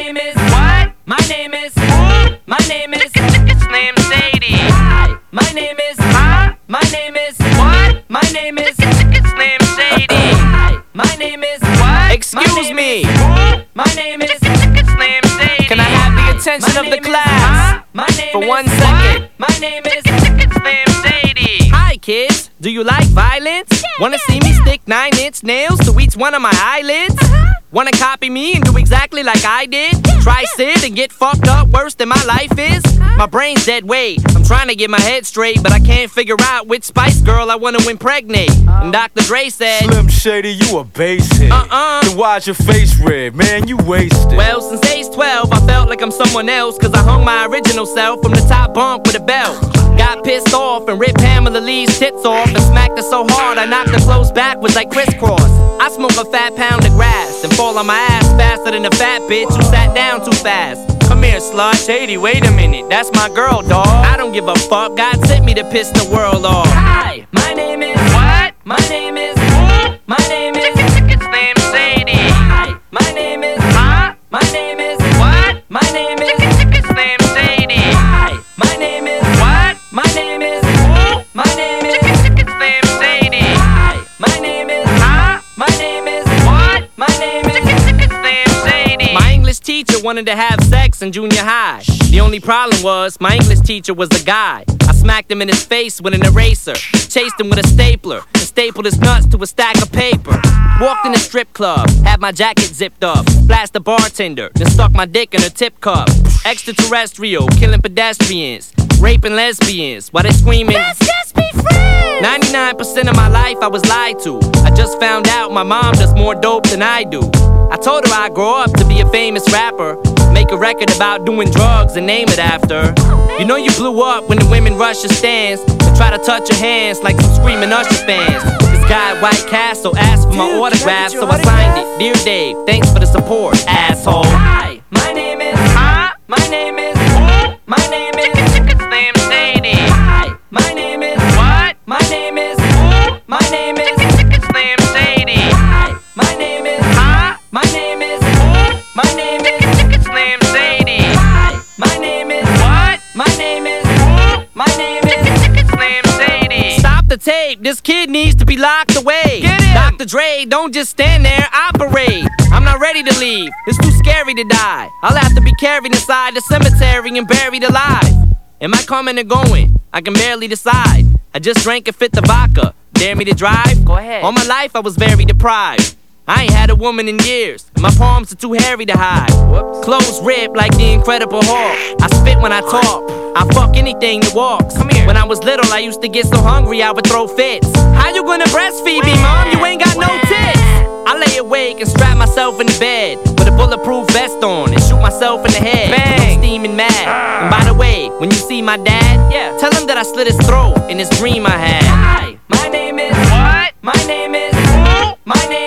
name is what? My name is my name is Slim Shady. Hi. My name is Huh? my name is What? My name is Slim Shady. Hi. My name is What? Excuse me. is- My name is Slim Shady. Can I have the attention of the name is- class? My name For is one second. My name is Slim Shady. Hi, kids. Do you like violence? Wanna see me stick nine inch nails to each one of my eyelids? Uh-huh. Wanna copy me and do exactly like I did? Try sit and get fucked up worse than my life is? Uh-huh. My brain's dead weight. I'm trying to get my head straight, but I can't figure out which Spice Girl I wanna impregnate. Oh. And Dr. Dre said, Slim Shady, you a basic. Uh-uh. Then why's your face red? Man, you wasted. Well, since age 12, I felt like I'm someone else, cause I hung my original self from the top bunk with a belt. Got pissed off and ripped Pamela Lee's tits off and smacked her so hard I knocked her clothes backwards like crisscross. I smoke a fat pound of grass and fall on my ass faster than a fat bitch who sat down too fast. Come here, slut. Shady, wait a minute. That's my girl, dawg. I don't give a fuck. God sent me to piss the world off. Hi. Wanted to have sex in junior high. The only problem was my English teacher was a guy. I smacked him in his face with an eraser, chased him with a stapler, and stapled his nuts to a stack of paper. Walked in a strip club, had my jacket zipped up, flashed the bartender, then stuck my dick in her tip cup. Extraterrestrial, killing pedestrians, raping lesbians while they screaming. Let's just be friends 99% of my life I was lied to. I just found out my mom does more dope than I do. I told her I'd grow up to be a famous rapper. Make a record about doing drugs and name it after. You know you blew up when the women rush your stands and try to touch your hands like some screaming Usher fans. This guy at White Castle asked for my Dude, autograph, so I signed autograph? it. Dear Dave, thanks for the support, asshole. Hi. My name is Slim Shady. Stop the tape. This kid needs to be locked away. Get him. Dr. Dre, don't just stand there, operate. I'm not ready to leave. It's too scary to die. I'll have to be carried inside the cemetery and buried alive. Am I coming or going? I can barely decide. I just drank a fifth of vodka. Dare me to drive? Go ahead. All my life I was very deprived. I ain't had a woman in years. and My palms are too hairy to hide. Whoops. Clothes ripped like the Incredible Hulk. I spit when I talk. I fuck anything that walks. Come here. When I was little, I used to get so hungry I would throw fits. How you gonna breastfeed me, mom? You ain't got no tits. I lay awake and strap myself in the bed with a bulletproof vest on and shoot myself in the head. Bang. I'm steaming mad. Ah. And by the way, when you see my dad, Yeah. tell him that I slit his throat in this dream I had. Hi. My name is What? My name is My name